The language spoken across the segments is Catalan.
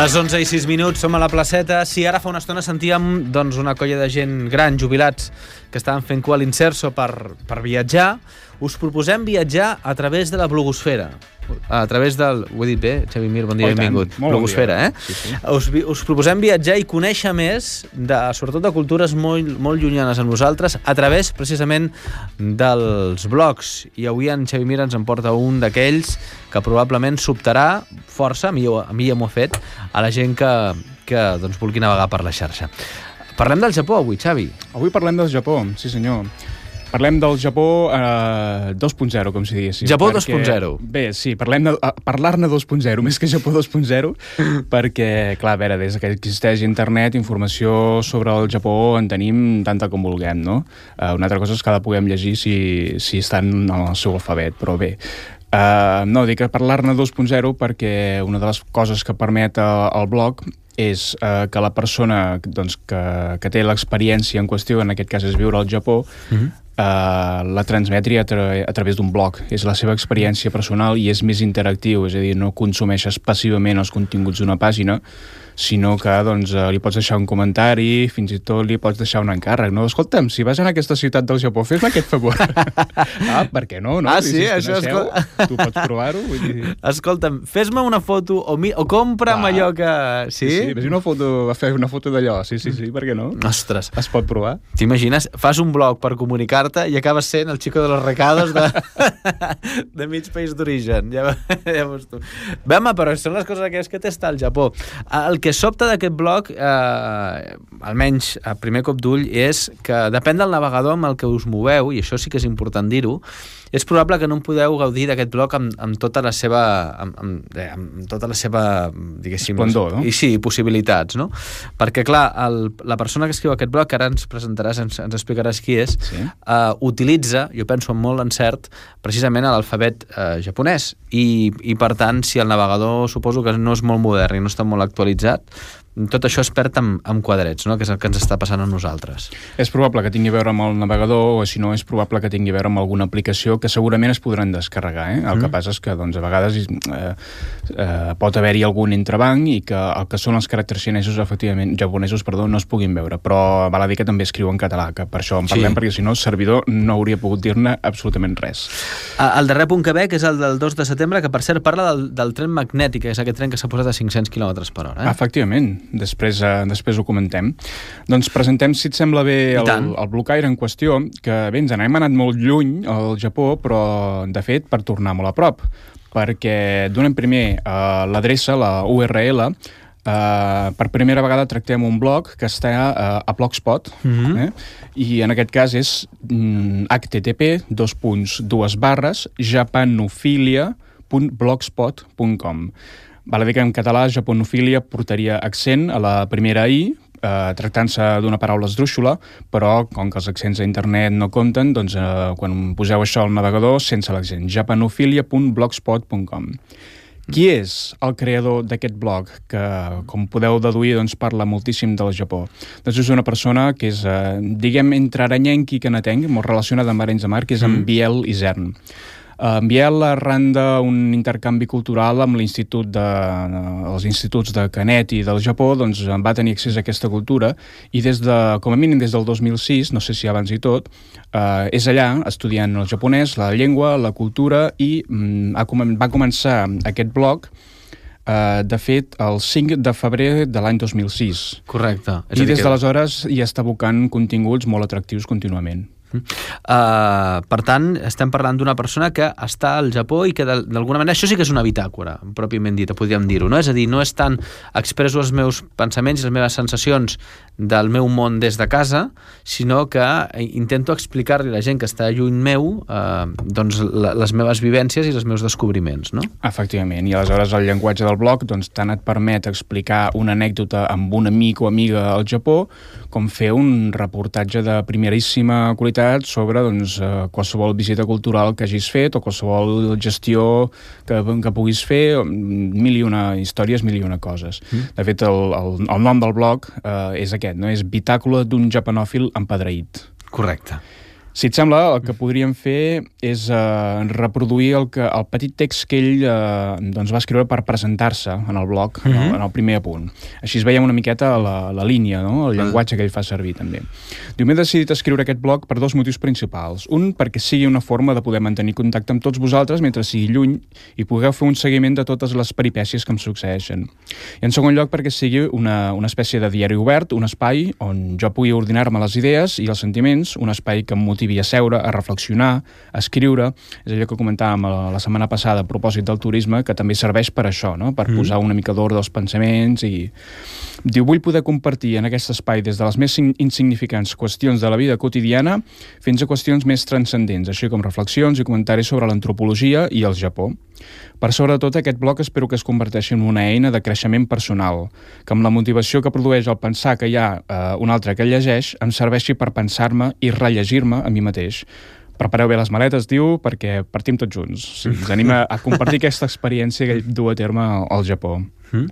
Les 11 i 6 minuts, som a la placeta. Si ara fa una estona sentíem doncs, una colla de gent gran, jubilats, que estaven fent cua a l'inserso per, per viatjar, us proposem viatjar a través de la blogosfera. A través del... Ho he dit bé, Xavi Mir, bon dia, Oh, tant. benvingut. Molt bon dia. eh? Sí, sí. Us, us proposem viatjar i conèixer més, de, sobretot de cultures molt, molt llunyanes a nosaltres, a través, precisament, dels blogs. I avui en Xavi Mir ens en porta un d'aquells que probablement sobtarà força, a mi, a mi ja m'ho ha fet, a la gent que, que doncs, vulgui navegar per la xarxa. Parlem del Japó avui, Xavi. Avui parlem del Japó, sí senyor. Parlem del Japó eh, 2.0, com si diguéssim. Japó perquè- 2.0. Bé, sí, parlem de, uh, parlar-ne 2.0, més que Japó 2.0, perquè, clar, a veure, des que existeix internet, informació sobre el Japó en tenim tanta com vulguem, no? Uh, una altra cosa és que la puguem llegir si, si estan en el seu alfabet, però bé. Uh, no, dic que parlar-ne 2.0 perquè una de les coses que permet uh, el blog és uh, que la persona doncs, que, que té l'experiència en qüestió, en aquest cas és viure al Japó, mm -hmm. Uh, la transmetri a, tra a través d'un blog. És la seva experiència personal i és més interactiu, és a dir, no consumeixes passivament els continguts d'una pàgina, sinó que doncs, eh, li pots deixar un comentari, fins i tot li pots deixar un encàrrec, no? Escolta'm, si vas a aquesta ciutat del Japó, fes-me aquest favor. ah, per què no? no? Ah, Si sí? es Això co- Tu pots provar-ho? Dir... Escolta'm, fes-me una foto o, mi, o compra'm Clar. allò que... Sí? Sí, sí, una foto, va fer una foto d'allò, sí, sí, sí, per què no? Ostres, Es pot provar? T'imagines? Fas un blog per comunicar-te i acabes sent el xico de los recados de, de mig país d'origen. Ja, ja veus tu. Bé, home, però són les coses aquelles que té estar al Japó. El que sobta d'aquest blog, eh, almenys a primer cop d'ull, és que depèn del navegador amb el que us moveu, i això sí que és important dir-ho, és probable que no en podeu gaudir d'aquest blog amb, amb tota la seva amb, amb, eh, amb tota la seva diguéssim, Esplendor, no? i sí, possibilitats, no? Perquè, clar, el, la persona que escriu aquest blog, que ara ens presentaràs, ens, ens explicaràs qui és, Sí. uh, utilitza, jo penso amb molt encert, precisament l'alfabet uh, japonès. I, I, per tant, si el navegador suposo que no és molt modern i no està molt actualitzat, tot això es perd amb, amb quadrets, no? que és el que ens està passant a nosaltres. És probable que tingui a veure amb el navegador o, si no, és probable que tingui a veure amb alguna aplicació que segurament es podran descarregar. Eh? El que passa és que, doncs, a vegades eh, eh, pot haver-hi algun entrebanc i que el que són els caràcters xinesos, efectivament, japonesos, perdó, no es puguin veure. Però val a dir que també escriu en català, que per això en parlem, Sí. perquè si no, el servidor no hauria pogut dir-ne absolutament res. El darrer punt que veig és el del 2 de setembre, que per cert parla del, del tren magnètic, que és aquest tren que s'ha posat a 500 km per hora. Eh? Efectivament, després, eh, després ho comentem. Doncs presentem, si et sembla bé, el, el blocaire en qüestió, que bé, ens n'hem anat molt lluny al Japó, però, de fet, per tornar molt a prop, perquè donem primer uh, l'adreça, la URL, Uh, per primera vegada tractem un blog que està uh, a Blogspot Mhm. eh? i en aquest cas és mm, http dos punts, dues barres japanofilia.blogspot.com Val a dir que en català japonofilia portaria accent a la primera i, eh, tractant-se d'una paraula esdrúixola, però com que els accents a internet no compten, doncs eh, quan poseu això al navegador, sense l'accent, japanofilia.blogspot.com. Qui és el creador d'aquest blog que, com podeu deduir, doncs, parla moltíssim del Japó? Doncs és una persona que és, eh, diguem, entre aranyenc i canatenc, molt relacionada amb Arenys de Mar, que és en Biel Isern. En Biel, arran d'un intercanvi cultural amb l'institut de, els instituts de Canet i del Japó, doncs va tenir accés a aquesta cultura i des de, com a mínim des del 2006, no sé si abans i tot, eh, és allà estudiant el japonès, la llengua, la cultura i mm, va començar aquest blog eh, de fet, el 5 de febrer de l'any 2006. Correcte. És I des d'aleshores hi està abocant continguts molt atractius contínuament. Uh, per tant, estem parlant d'una persona que està al Japó i que d'al- d'alguna manera, això sí que és una bitàcora, pròpiament dita, podríem dir-ho, no? És a dir, no és tant expresso els meus pensaments i les meves sensacions del meu món des de casa, sinó que intento explicar-li a la gent que està lluny meu uh, doncs la, les meves vivències i els meus descobriments, no? Efectivament, i aleshores el llenguatge del blog doncs, tant et permet explicar una anècdota amb un amic o amiga al Japó com fer un reportatge de primeríssima qualitat sobre doncs, eh, qualsevol visita cultural que hagis fet o qualsevol gestió que, que puguis fer, mil i una històries, mil i una coses. Mm. De fet, el, el, el nom del blog eh, és aquest, no? és Bitàcula d'un japanòfil empadreït. Correcte. Si et sembla, el que podríem fer és uh, reproduir el, que, el petit text que ell uh, doncs va escriure per presentar-se en el blog, mm -hmm. en, el, en el primer apunt. Així es veiem una miqueta la, la línia, no? el llenguatge que ell fa servir també. Diu, m'he decidit escriure aquest blog per dos motius principals. Un, perquè sigui una forma de poder mantenir contacte amb tots vosaltres mentre sigui lluny i pugueu fer un seguiment de totes les peripècies que em succeeixen. I en segon lloc, perquè sigui una, una espècie de diari obert, un espai on jo pugui ordenar-me les idees i els sentiments, un espai que em motivi a seure, a reflexionar, a escriure. És allò que comentàvem la, la setmana passada a propòsit del turisme, que també serveix per això, no? per mm. posar una mica d'ordre dels pensaments i... Diu, vull poder compartir en aquest espai des de les més insignificants qüestions de la vida quotidiana fins a qüestions més transcendents, així com reflexions i comentaris sobre l'antropologia i el Japó. Per sobretot, aquest bloc espero que es converteixi en una eina de creixement personal, que amb la motivació que produeix el pensar que hi ha eh, un altre que llegeix, em serveixi per pensar-me i rellegir-me a mi mateix. Prepareu bé les maletes, diu, perquè partim tots junts. Sí, ens anima a compartir aquesta experiència que ell du a terme al Japó. Mm.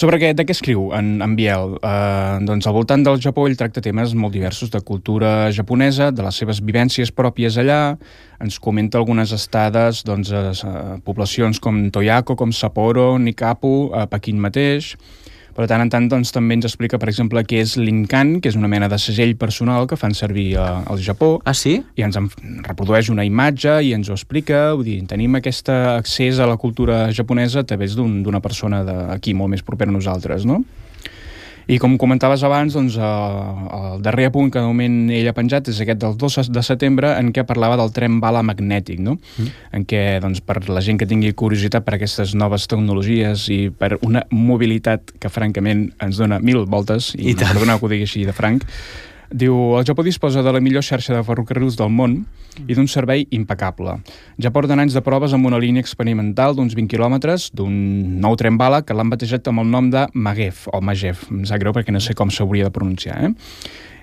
Sobre què, de què escriu en, en Biel? Uh, doncs al voltant del Japó ell tracta temes molt diversos de cultura japonesa, de les seves vivències pròpies allà, ens comenta algunes estades doncs, a, a poblacions com Toyako, com Sapporo, Nikapu, a Pequín mateix, però tant en tant doncs, també ens explica, per exemple, què és l'Incan, que és una mena de segell personal que fan servir a, eh, al Japó. Ah, sí? I ens en reprodueix una imatge i ens ho explica. Vull dir, tenim aquest accés a la cultura japonesa a través d'una un, persona d'aquí molt més propera a nosaltres, no? I com comentaves abans, doncs, eh, el darrer punt que de moment ell ha penjat és aquest del 2 de setembre en què parlava del tren bala magnètic, no? Mm. en què doncs, per la gent que tingui curiositat per aquestes noves tecnologies i per una mobilitat que francament ens dona mil voltes, i, I perdoneu que ho digui així de franc, Diu, el Japó disposa de la millor xarxa de ferrocarrils del món i d'un servei impecable. Ja porten anys de proves amb una línia experimental d'uns 20 quilòmetres d'un nou tren bala que l'han batejat amb el nom de Magef, o Magef, em sap greu perquè no sé com s'hauria de pronunciar, eh?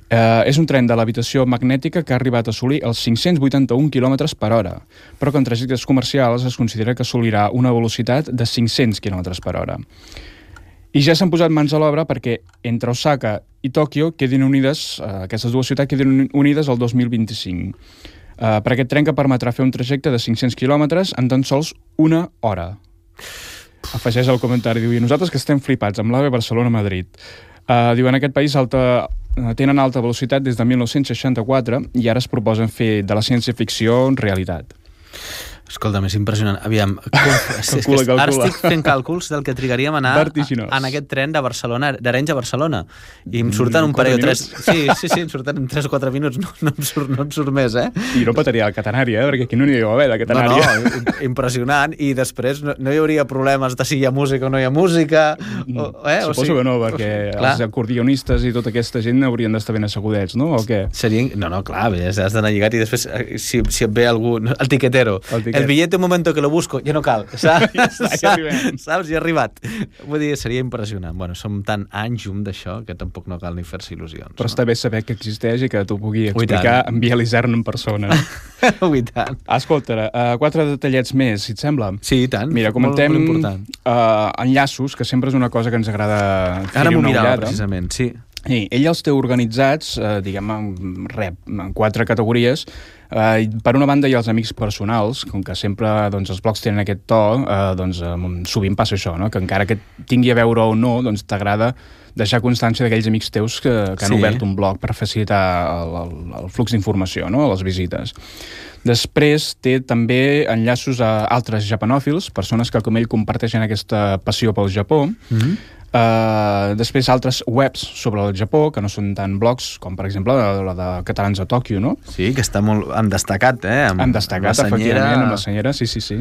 Eh, és un tren de l'habitació magnètica que ha arribat a assolir els 581 km per hora, però que en trajectes comercials es considera que assolirà una velocitat de 500 km per hora. I ja s'han posat mans a l'obra perquè entre Osaka i Tòquio quedin unides, eh, aquestes dues ciutats quedin unides el 2025. Eh, per aquest tren que permetrà fer un trajecte de 500 quilòmetres en tan sols una hora. Afegeix el comentari, diu, i nosaltres que estem flipats amb l'AVE Barcelona-Madrid. Uh, diu, en aquest país alta, tenen alta velocitat des de 1964 i ara es proposen fer de la ciència-ficció realitat. Escolta, és impressionant. Aviam, calcula, és que calcula. ara estic fent càlculs del que trigaríem a anar a, en aquest tren de Barcelona, d'Arenys a Barcelona. I em surten mm, un parell o tres... Sí, sí, sí, em surten 3 o 4 minuts, no, no, em surt, no em surt més, eh? I no pataria el catenari, eh? Perquè aquí no n'hi deu haver, de catenària. No, no, impressionant. I després no, no hi hauria problemes de si hi ha música o no hi ha música. O, eh? Suposo o sigui, que no, perquè clar. els acordionistes i tota aquesta gent haurien d'estar ben assegudets, no? O què? Seria... No, no, clar, has d'anar lligat i després, eh, si, si et ve algú... El tiquetero. El el billete un momento que lo busco, ja no cal, saps? ja ja saps? Ja ha arribat. Vull dir, seria impressionant. Bueno, som tan anys llum d'això que tampoc no cal ni fer-se il·lusions. Però no? està bé saber que existeix i que t'ho pugui explicar en Biel Isern en persona. Ui, tant. Escolta, uh, quatre detallets més, si et sembla. Sí, i tant. Mira, comentem molt, molt uh, enllaços, que sempre és una cosa que ens agrada fer Ara m'ho mirava, precisament, sí. Sí, ell els té organitzats, eh, diguem, en, rep, en quatre categories. Eh, per una banda hi ha els amics personals, com que sempre doncs, els blogs tenen aquest to, eh, doncs, eh, sovint passa això, no? que encara que tingui a veure o no, doncs t'agrada deixar constància d'aquells amics teus que, que han sí. obert un blog per facilitar el, el, el flux d'informació, no? les visites. Després té també enllaços a altres japanòfils, persones que com ell comparteixen aquesta passió pel Japó, mm -hmm Uh, després altres webs sobre el Japó, que no són tan blogs com, per exemple, la, la de Catalans a Tòquio, no? Sí, que està molt... han destacat, eh? Amb, han destacat, amb senyera... efectivament, amb la senyera, sí, sí, sí.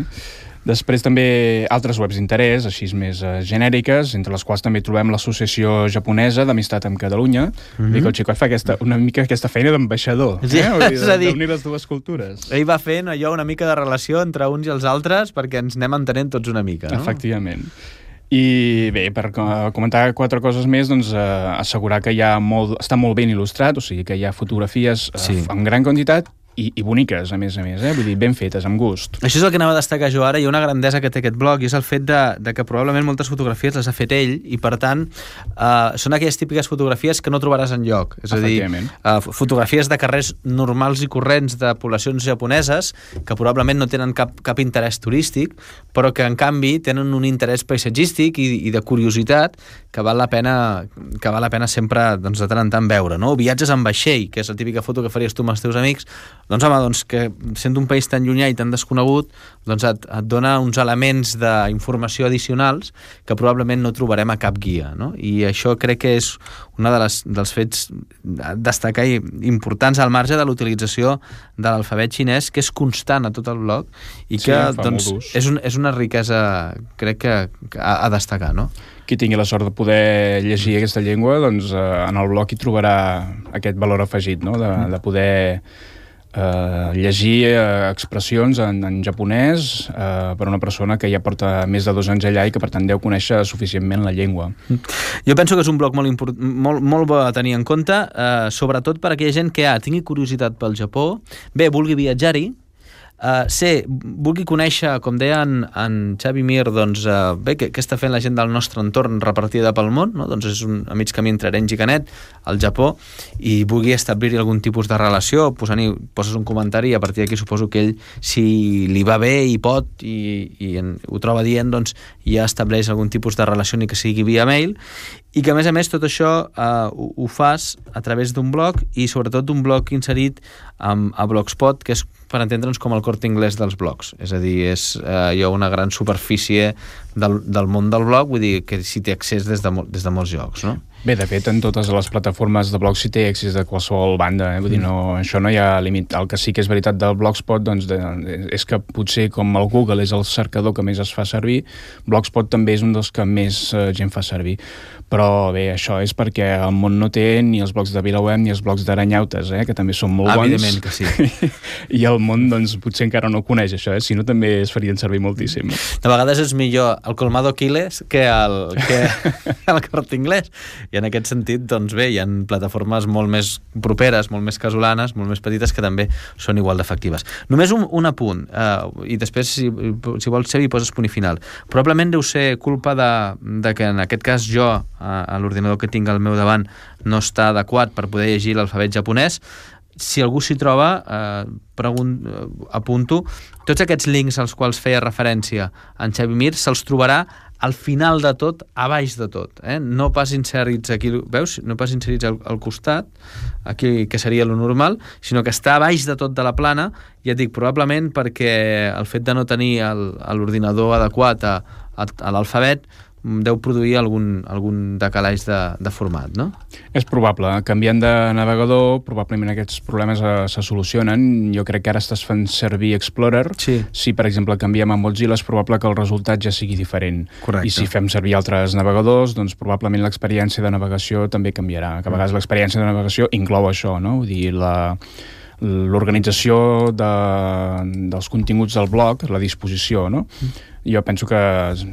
Després també altres webs d'interès, així més uh, genèriques, entre les quals també trobem l'Associació Japonesa d'Amistat amb Catalunya. Mm -hmm. que el Xicot fa aquesta, una mica aquesta feina d'ambaixador, sí, eh? a dir, d'unir les dues cultures. Ell va fent allò una mica de relació entre uns i els altres perquè ens anem entenent tots una mica, no? Efectivament. I bé, per comentar quatre coses més, doncs eh, assegurar que hi ha molt, està molt ben il·lustrat, o sigui que hi ha fotografies eh, sí. en gran quantitat i, i boniques, a més a més, eh? vull dir, ben fetes, amb gust. Això és el que anava a destacar jo ara, hi ha una grandesa que té aquest blog, i és el fet de, de que probablement moltes fotografies les ha fet ell, i per tant uh, són aquelles típiques fotografies que no trobaràs en lloc. És a dir, uh, fotografies de carrers normals i corrents de poblacions japoneses, que probablement no tenen cap, cap interès turístic, però que en canvi tenen un interès paisatgístic i, i de curiositat que val la pena, que val la pena sempre doncs, de tant en tant veure. No? Viatges en vaixell, que és la típica foto que faries tu amb els teus amics, doncs home, doncs que sent un país tan llunyà i tan desconegut, doncs et, et dona uns elements d'informació addicionals que probablement no trobarem a cap guia, no? I això crec que és un de les, dels fets a destacar i importants al marge de l'utilització de l'alfabet xinès, que és constant a tot el blog i que sí, doncs, és, un, és una riquesa, crec que, que a, a destacar, no? qui tingui la sort de poder llegir aquesta llengua, doncs eh, en el blog hi trobarà aquest valor afegit, no? de, de poder eh, llegir eh, expressions en, en japonès eh, per una persona que ja porta més de dos anys allà i que per tant deu conèixer suficientment la llengua. Jo penso que és un bloc molt, import, molt, molt bo a tenir en compte, eh, sobretot per a aquella gent que ah, tingui curiositat pel Japó, bé, vulgui viatjar-hi, Uh, sé, vulgui conèixer, com deia en, en Xavi Mir, doncs, uh, bé, què, què està fent la gent del nostre entorn repartida pel món, no? doncs és un, a mig camí entre Arenys i Canet, al Japó, i vulgui establir-hi algun tipus de relació, posant poses un comentari i a partir d'aquí suposo que ell, si li va bé i pot, i, i en, ho troba dient, doncs ja estableix algun tipus de relació ni que sigui via mail, i que a més a més tot això eh, ho, ho fas a través d'un blog i sobretot d'un blog inserit amb, a Blogspot, que és per entendre'ns com el cort inglès dels blogs. És a dir, és eh, jo una gran superfície del, del món del blog, vull dir que si té accés des de, des de molts llocs, no? Bé, de fet, en totes les plataformes de blogs si té accés de qualsevol banda, eh? Vull dir, no, això no hi ha límit. El que sí que és veritat del Blogspot doncs, de, és que potser com el Google és el cercador que més es fa servir, Blogspot també és un dels que més eh, gent fa servir però bé, això és perquè el món no té ni els blocs de VilaWeb ni els blocs d'Aranyautes, eh, que també són molt bons. Evidentment que sí. I el món, doncs, potser encara no coneix això, eh? si no també es farien servir moltíssim. De vegades és millor el Colmado Quiles que el, que el Cort Inglés. I en aquest sentit, doncs bé, hi ha plataformes molt més properes, molt més casolanes, molt més petites, que també són igual d'efectives. Només un, un apunt, eh, i després, si, si vols ser, hi poses punt i final. Probablement deu ser culpa de, de que en aquest cas jo a, l'ordinador que tinc al meu davant no està adequat per poder llegir l'alfabet japonès, si algú s'hi troba, eh, pregun, eh, apunto, tots aquests links als quals feia referència en Xavi Mir se'ls trobarà al final de tot, a baix de tot. Eh? No pas inserits aquí, veus? No pas inserits al, al costat, aquí que seria lo normal, sinó que està a baix de tot de la plana, ja et dic, probablement perquè el fet de no tenir l'ordinador adequat a, a, a l'alfabet deu produir algun, algun decalaix de, de format, no? És probable. Canviant de navegador, probablement aquests problemes eh, se solucionen. Jo crec que ara estàs fent servir Explorer. Sí. Si, per exemple, canviem a Mozilla, és probable que el resultat ja sigui diferent. Correcte. I si fem servir altres navegadors, doncs probablement l'experiència de navegació també canviarà. Que a vegades l'experiència de navegació inclou això, no? Vull dir, la l'organització de, dels continguts del blog, la disposició, no? Mm jo penso que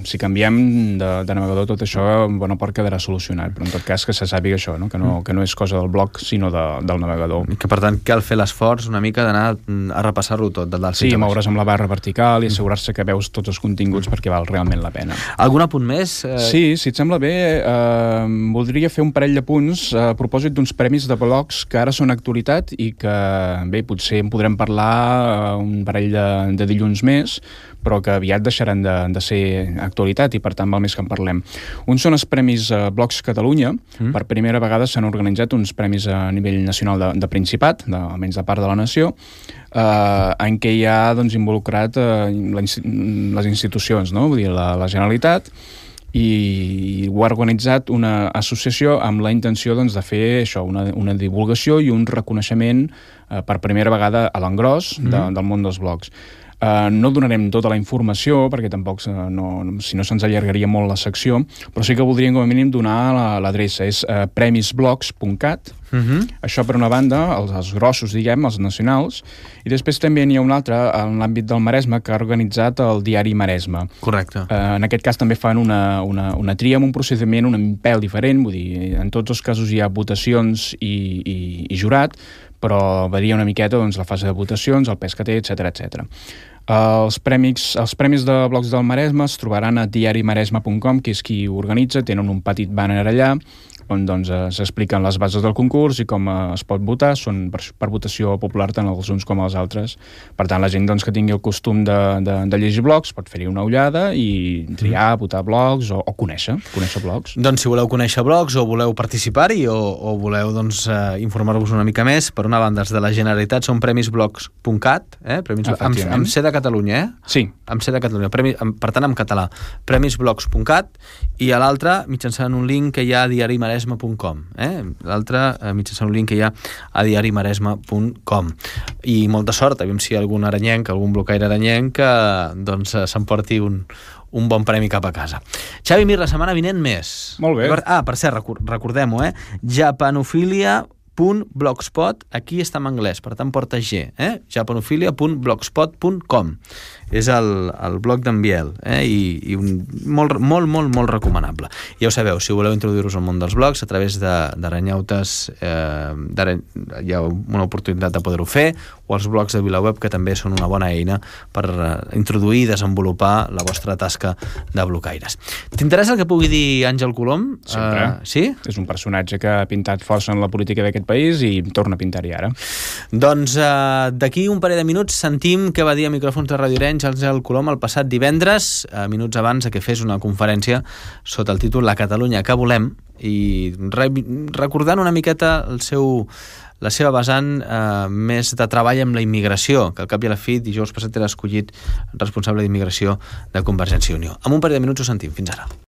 si canviem de, de navegador tot això en bona part quedarà solucionat, però en tot cas que se sàpiga això, no? Que, no, mm. que no és cosa del blog sinó de, del navegador. I que per tant cal fer l'esforç una mica d'anar a repassar-lo tot, de dalt Sí, moure's amb la barra vertical i mm. assegurar-se que veus tots els continguts mm. perquè val realment la pena. Algun apunt més? Eh... Sí, si et sembla bé, eh, voldria fer un parell de punts a propòsit d'uns premis de blogs que ara són actualitat i que, bé, potser en podrem parlar eh, un parell de, de dilluns més, però que aviat deixaran de, de ser actualitat i per tant val més que en parlem. Uns són els Premis eh, Blocs Catalunya. Mm. Per primera vegada s'han organitzat uns premis a nivell nacional de, de Principat, de, almenys de part de la nació, eh, en què hi ha doncs, involucrat eh, les institucions, no? Vull dir, la, la Generalitat, i ho ha organitzat una associació amb la intenció doncs, de fer això, una, una divulgació i un reconeixement eh, per primera vegada a l'engròs mm. de, del món dels blocs. Uh, no donarem tota la informació, perquè tampoc, uh, no, si no se'ns allargaria molt la secció, però sí que voldríem com a mínim donar l'adreça. és uh, premisblogs.cat, uh mhm. -huh. això per una banda, els, els grossos, diguem, els nacionals, i després també n'hi ha un altre en l'àmbit del Maresme que ha organitzat el diari Maresme. Correcte. Uh, en aquest cas també fan una, una, una tria amb un procediment un pèl diferent, vull dir, en tots els casos hi ha votacions i, i, i jurat, però varia una miqueta doncs, la fase de votacions, el pes que té, etc etc. Els premis, els premis de blocs del Maresme es trobaran a diarimaresme.com, que és qui organitza, tenen un petit banner allà, on doncs, eh, s'expliquen les bases del concurs i com eh, es pot votar, són per, per votació popular tant els uns com els altres. Per tant, la gent doncs, que tingui el costum de, de, de llegir blogs pot fer-hi una ullada i triar, mm. votar blogs o, o conèixer, conèixer blogs. Doncs si voleu conèixer blogs o voleu participar-hi o, o voleu doncs, eh, informar-vos una mica més, per una banda, els de la Generalitat són premisblogs.cat, eh? Premis, amb, amb C de Catalunya, eh? Sí. Amb C de Catalunya, premi, per tant en català, premisblogs.cat i a l'altre mitjançant un link que hi ha a diarimaresme.com eh? l'altre eh, mitjançant un link que hi ha a diarimaresme.com i molta sort, aviam si hi ha algun aranyenc algun blocaire aranyenc que doncs eh, s'emporti un, un bon premi cap a casa. Xavi Mir, la setmana vinent més. Molt bé. Ah, per cert, recordem-ho, eh? Japanophilia japanophilia.blogspot, aquí està en anglès, per tant porta G, eh? japanophilia.blogspot.com és el, el blog d'en Biel eh? I, i un, molt, molt, molt, molt recomanable. Ja ho sabeu, si voleu introduir-vos al món dels blogs a través d'Aranyautes eh, hi ha una oportunitat de poder-ho fer o els blogs de VilaWeb que també són una bona eina per eh, introduir i desenvolupar la vostra tasca de blocaires. T'interessa el que pugui dir Àngel Colom? Sempre. Uh, sí? És un personatge que ha pintat força en la política d'aquest país i torna a pintar-hi ara. Doncs uh, d'aquí un parell de minuts sentim què va dir a micròfons de Radio Arenys Àngel Colom el passat divendres, uh, minuts abans que fes una conferència sota el títol La Catalunya que volem i re recordant una miqueta el seu la seva vessant eh, més de treball amb la immigració, que al cap i a la fi dijous passat era escollit responsable d'immigració de Convergència i Unió. En un parell de minuts ho sentim. Fins ara.